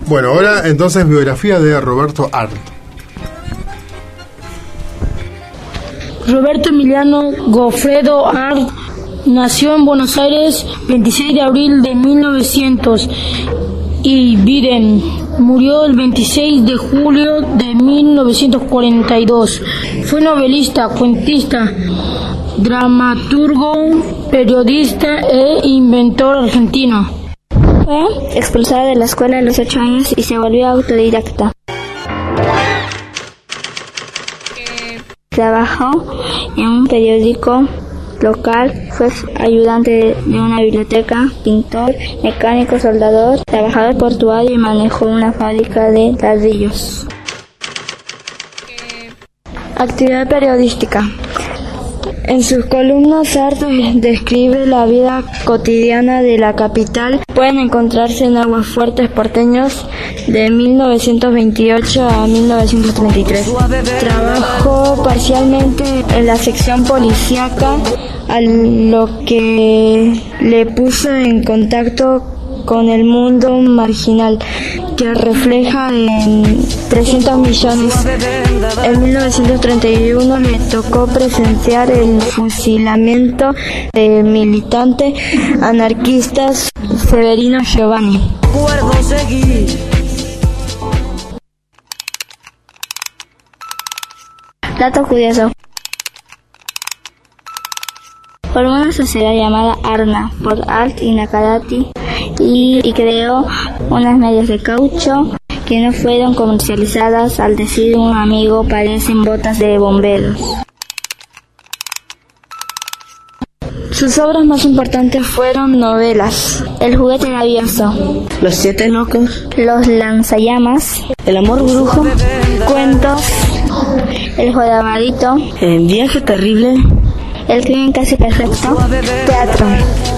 Bueno, ahora entonces biografía de Roberto Art. Roberto Emiliano Gofredo Art nació en Buenos Aires 26 de abril de 1900 y Biden murió el 26 de julio de 1942. Fue novelista, cuentista, dramaturgo, periodista e inventor argentino. Fue expulsada de la escuela a los 8 años y se volvió autodidacta. Trabajó en un periódico local, fue ayudante de una biblioteca, pintor, mecánico, soldador, trabajador portuario y manejó una fábrica de ladrillos. Actividad periodística. En sus columnas Art describe la vida cotidiana de la capital. Pueden encontrarse en Aguas Fuertes Porteños de 1928 a 1933. Trabajó parcialmente en la sección policíaca, a lo que le puso en contacto con el mundo marginal que refleja en 300 millones. En 1931 le tocó presenciar el fusilamiento del militante anarquista Severino Giovanni. Dato curioso. Formó una sociedad llamada Arna por Art y y, y creó unas medias de caucho que no fueron comercializadas al decir un amigo parecen botas de bomberos. Sus obras más importantes fueron novelas. El juguete rabioso, Los siete locos. Los lanzallamas, El amor brujo. Cuentos, El jorobadito, El viaje terrible. El crimen casi perfecto, Teatro,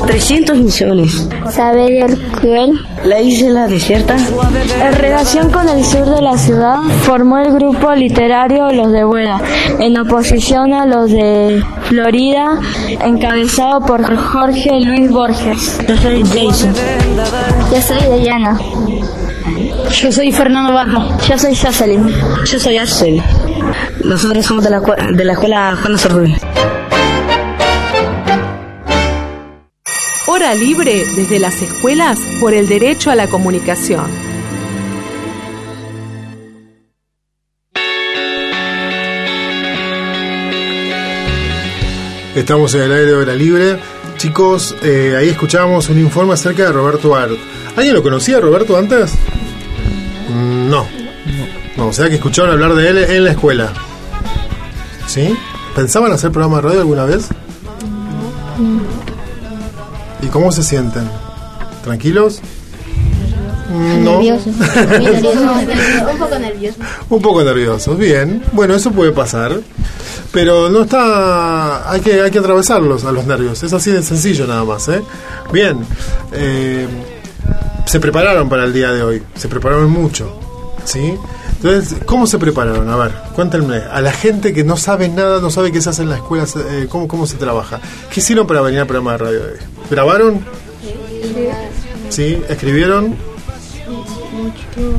300 millones. Saber el cruel, La isla desierta. En relación con el sur de la ciudad, formó el grupo literario Los de Buena, en oposición a los de Florida, encabezado por Jorge Luis Borges. Yo soy Jason. Yo soy Dayana. Yo soy Fernando Barro. Yo soy Jocelyn. Yo soy Axel. Nosotros somos de la, de la escuela Juan Rubio. Hora libre desde las escuelas por el derecho a la comunicación. Estamos en el aire de hora libre. Chicos, eh, ahí escuchábamos un informe acerca de Roberto Art. ¿Alguien lo conocía a Roberto antes? Mm, No. No, o sea que escucharon hablar de él en la escuela. ¿Sí? ¿Pensaban hacer programa de radio alguna vez? ¿Y cómo se sienten? ¿Tranquilos? Mm, No. Nervioso. Muy nervioso. Un poco nervioso. Un poco nerviosos, bien. Bueno, eso puede pasar. Pero no está. Hay que, hay que atravesarlos a los nervios. Es así de sencillo nada más, ¿eh? Bien. Eh, se prepararon para el día de hoy. Se prepararon mucho. ¿Sí? Entonces, ¿cómo se prepararon? A ver, cuéntenme. A la gente que no sabe nada, no sabe qué se hace en la escuela, eh, cómo, cómo se trabaja. ¿Qué hicieron para venir al programa de radio de hoy? ¿Grabaron? ¿Sí? ¿Escribieron?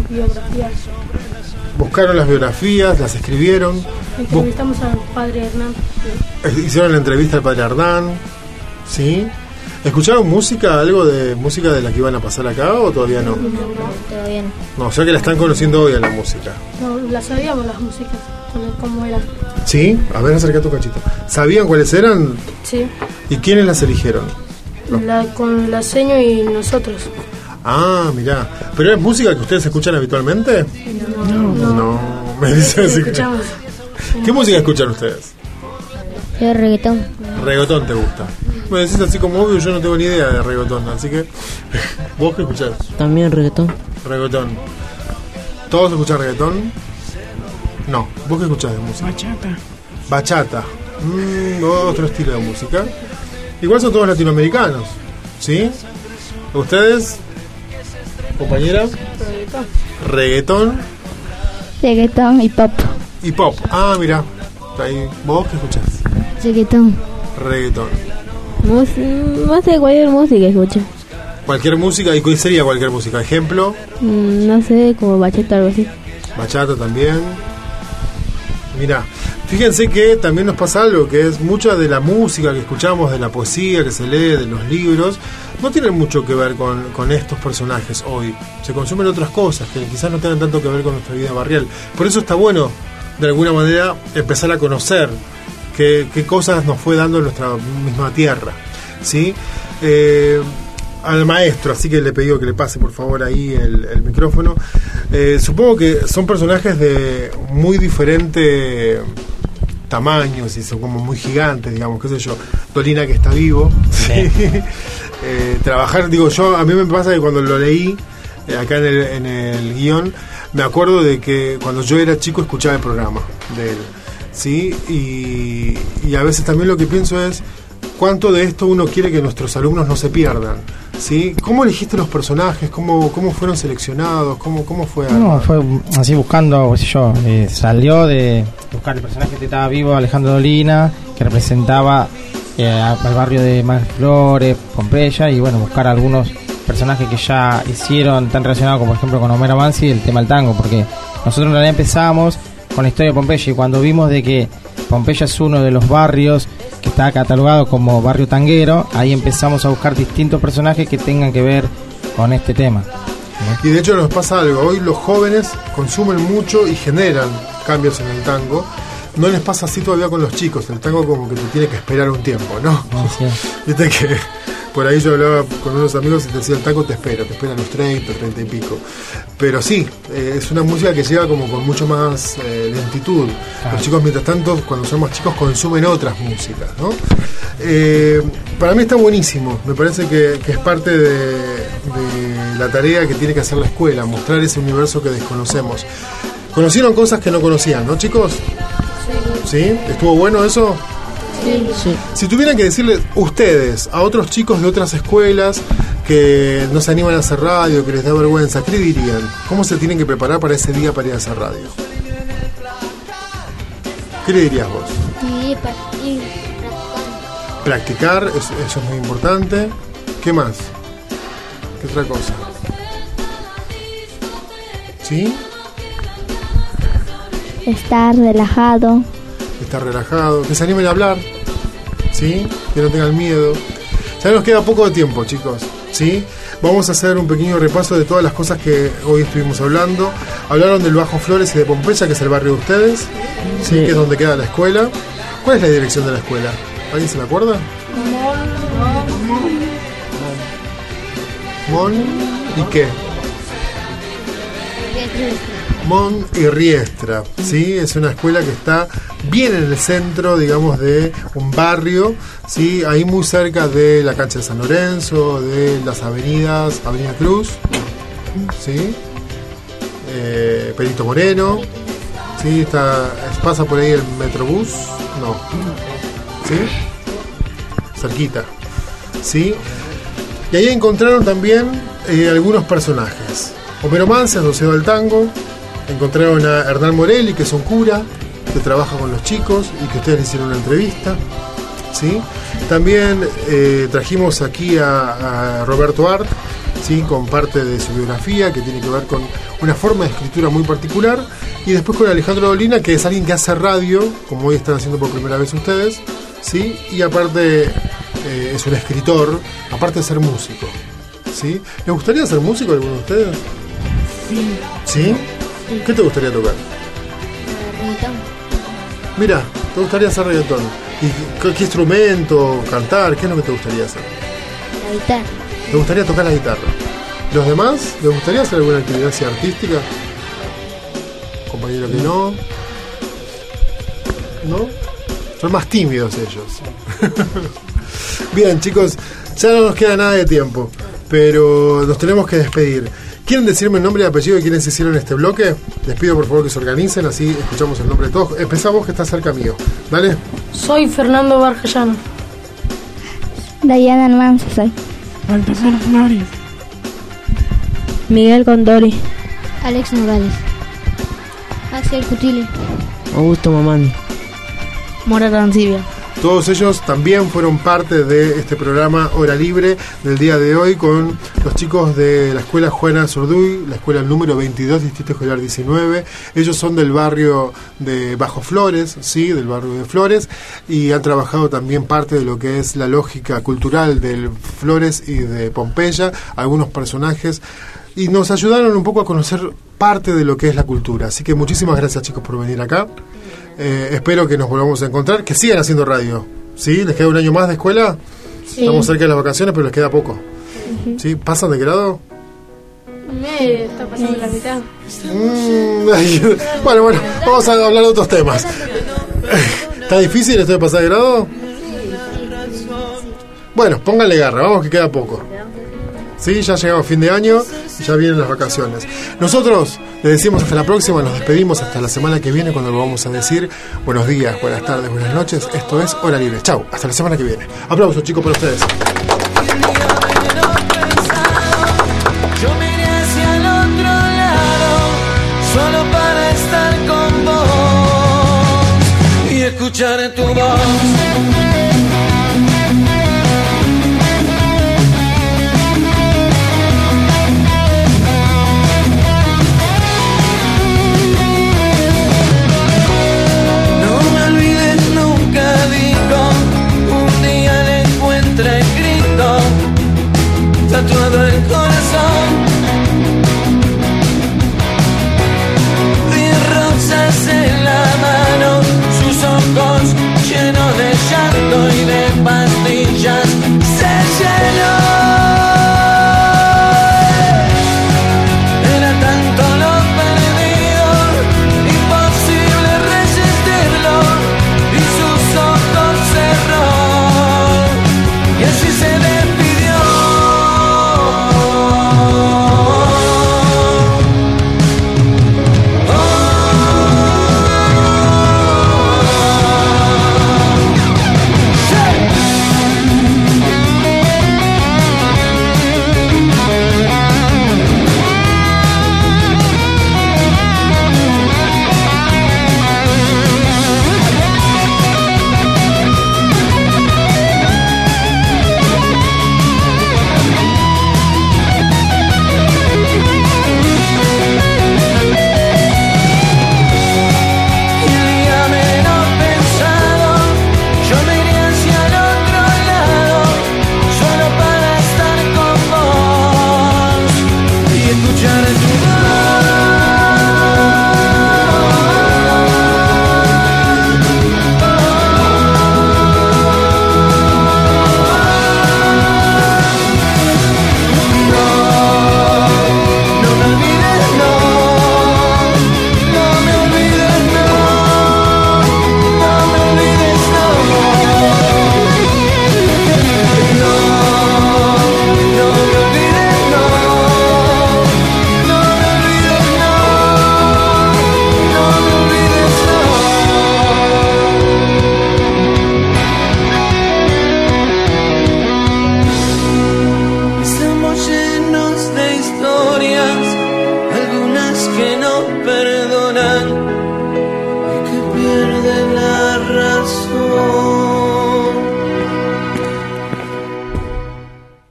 biografías. ¿Buscaron las biografías? ¿Las escribieron? Entrevistamos al padre Hernán. Hicieron la entrevista al padre Hernán, ¿sí? ¿Escucharon música, algo de música de la que iban a pasar acá o todavía no? Todavía no. No, o sea que la están conociendo hoy a la música. No, las sabíamos las músicas, cómo eran. ¿Sí? A ver, acerca tu cachito. ¿Sabían cuáles eran Sí, y quiénes las eligieron? La, con la seño y nosotros. Ah, mirá. ¿Pero es música que ustedes escuchan habitualmente? No, No, me dicen así. que- escuchamos. ¿Qué música escuchan ustedes? Yo reggaetón. Reggaetón te gusta. Me decís así como obvio, yo no tengo ni idea de reggaetón, así que. ¿Vos qué escuchás? También reggaetón. Reggaetón. ¿Todos escuchan reggaetón? No. ¿Vos qué escuchás de música? Bachata. Bachata. Mm, otro estilo de música. Igual son todos latinoamericanos. ¿Sí? ¿Ustedes? ¿Compañera? Reggaetón Reggaetón y pop. y pop. Ah, mira. ¿Vos qué escuchás? Reggaetón. Reggaetón. No sé cualquier música escucho. Cualquier música. ¿Y cuál sería cualquier música? Ejemplo. Mm, No sé, como bachata o algo así. Bachata también. Mira, fíjense que también nos pasa algo, que es mucha de la música que escuchamos, de la poesía que se lee, de los libros, no tienen mucho que ver con, estos personajes hoy. Se consumen otras cosas que quizás no tengan tanto que ver con nuestra vida barrial. Por eso está bueno, de alguna manera, empezar a conocer qué, cosas nos fue dando nuestra misma tierra. ¿sí? Eh, al maestro, así que le pedí que le pase por favor ahí el, el micrófono. Eh, supongo que son personajes de muy diferente tamaños y son como muy gigantes, digamos, qué sé yo. Dolina que está vivo. ¿sí? Eh, trabajar, digo yo, a mí me pasa que cuando lo leí eh, acá en el, en el guion, me acuerdo de que cuando yo era chico escuchaba el programa de él. ¿sí? Y, y a veces también lo que pienso es cuánto de esto uno quiere que nuestros alumnos no se pierdan. ¿Sí? ¿Cómo elegiste los personajes? ¿Cómo, cómo fueron seleccionados? ¿Cómo, cómo fue? No, fue así buscando, qué sé yo, eh, salió de buscar el personaje que estaba vivo, Alejandro Dolina, que representaba eh, al barrio de Flores, Pompeya, y bueno, buscar algunos personajes que ya hicieron tan relacionados como por ejemplo con Homero Mansi el tema del tango, porque nosotros en realidad empezamos con la historia de Pompeya y cuando vimos de que Pompeya es uno de los barrios que está catalogado como barrio tanguero, ahí empezamos a buscar distintos personajes que tengan que ver con este tema. Y de hecho nos pasa algo, hoy los jóvenes consumen mucho y generan cambios en el tango. No les pasa así todavía con los chicos, el tango como que te tiene que esperar un tiempo, ¿no? Viste que por ahí yo hablaba con unos amigos y te decía el tango te espera, te espera a los 30, 30 y pico. Pero sí, eh, es una música que llega como con mucho más eh, lentitud. Los chicos mientras tanto, cuando son más chicos, consumen otras músicas, ¿no? Eh, para mí está buenísimo, me parece que, que es parte de, de la tarea que tiene que hacer la escuela, mostrar ese universo que desconocemos. Conocieron cosas que no conocían, ¿no chicos? ¿Sí? ¿Estuvo bueno eso? Sí. Si tuvieran que decirle ustedes a otros chicos de otras escuelas que no se animan a hacer radio, que les da vergüenza, ¿qué le dirían? ¿Cómo se tienen que preparar para ese día para ir a hacer radio? ¿Qué le dirías vos? Y Practicar, eso, eso es muy importante. ¿Qué más? ¿Qué otra cosa? ¿Sí? estar relajado. Estar relajado, que se animen a hablar, ¿sí? Que no tengan miedo. Ya nos queda poco de tiempo, chicos, ¿sí? Vamos a hacer un pequeño repaso de todas las cosas que hoy estuvimos hablando. Hablaron del Bajo Flores y de Pompeya, que es el barrio de ustedes, ¿sí? Que es donde queda la escuela. ¿Cuál es la dirección de la escuela? ¿Alguien se la acuerda? Mon y qué? Y Riestra, ¿sí? Es una escuela que está bien en el centro, digamos, de un barrio, ¿sí? Ahí muy cerca de la cancha de San Lorenzo, de las avenidas, Avenida Cruz, ¿sí? Eh, Perito Moreno, ¿sí? Está, pasa por ahí el Metrobús, no, ¿sí? Cerquita, ¿sí? Y ahí encontraron también eh, algunos personajes. Homero Mansi, asociado al tango. Encontraron a Hernán Morelli, que es un cura, que trabaja con los chicos y que ustedes le hicieron una entrevista. ¿sí? También eh, trajimos aquí a, a Roberto Art, ¿sí? con parte de su biografía, que tiene que ver con una forma de escritura muy particular. Y después con Alejandro Dolina, que es alguien que hace radio, como hoy están haciendo por primera vez ustedes. ¿sí? Y aparte eh, es un escritor, aparte de ser músico. ¿sí? ¿Les gustaría ser músico alguno de ustedes? Sí. ¿Sí? ¿Qué te gustaría tocar? Mira, ¿te gustaría hacer reggaetón? ¿Y qué, qué instrumento, cantar? ¿Qué es lo que te gustaría hacer? La guitarra. ¿Te gustaría tocar la guitarra? ¿Los demás? ¿Les gustaría hacer alguna actividad así artística? Compañero que no. ¿No? Son más tímidos ellos. Bien, chicos, ya no nos queda nada de tiempo, pero nos tenemos que despedir. ¿Quieren decirme el nombre y apellido de quienes hicieron este bloque? Les pido por favor que se organicen, así escuchamos el nombre de todos. Empezamos que está cerca mío. ¿Dale? Soy Fernando Barjellano. Dayana Almanza soy. Baltasar Flores. Miguel Condori. Alex Nogales. Axel Cutili. Augusto Mamani. Mora Arancibia. Todos ellos también fueron parte de este programa Hora Libre del día de hoy con los chicos de la escuela Juana Zurduy, la escuela número 22, Distrito Escolar 19. Ellos son del barrio de Bajo Flores, sí, del barrio de Flores, y han trabajado también parte de lo que es la lógica cultural del Flores y de Pompeya, algunos personajes, y nos ayudaron un poco a conocer parte de lo que es la cultura. Así que muchísimas gracias chicos por venir acá. Eh, espero que nos volvamos a encontrar, que sigan haciendo radio. ¿Sí? ¿Les queda un año más de escuela? Sí. Estamos cerca de las vacaciones, pero les queda poco. ¿Sí? ¿Pasan de grado? Me está pasando la mitad. Mm, bueno, bueno, vamos a hablar de otros temas. ¿Está difícil esto de pasar de grado? Bueno, pónganle garra, vamos que queda poco. Sí, ya llegamos fin de año ya vienen las vacaciones. Nosotros les decimos hasta la próxima, nos despedimos hasta la semana que viene cuando lo vamos a decir. Buenos días, buenas tardes, buenas noches. Esto es Hora Libre. Chau, hasta la semana que viene. Aplausos chicos para ustedes.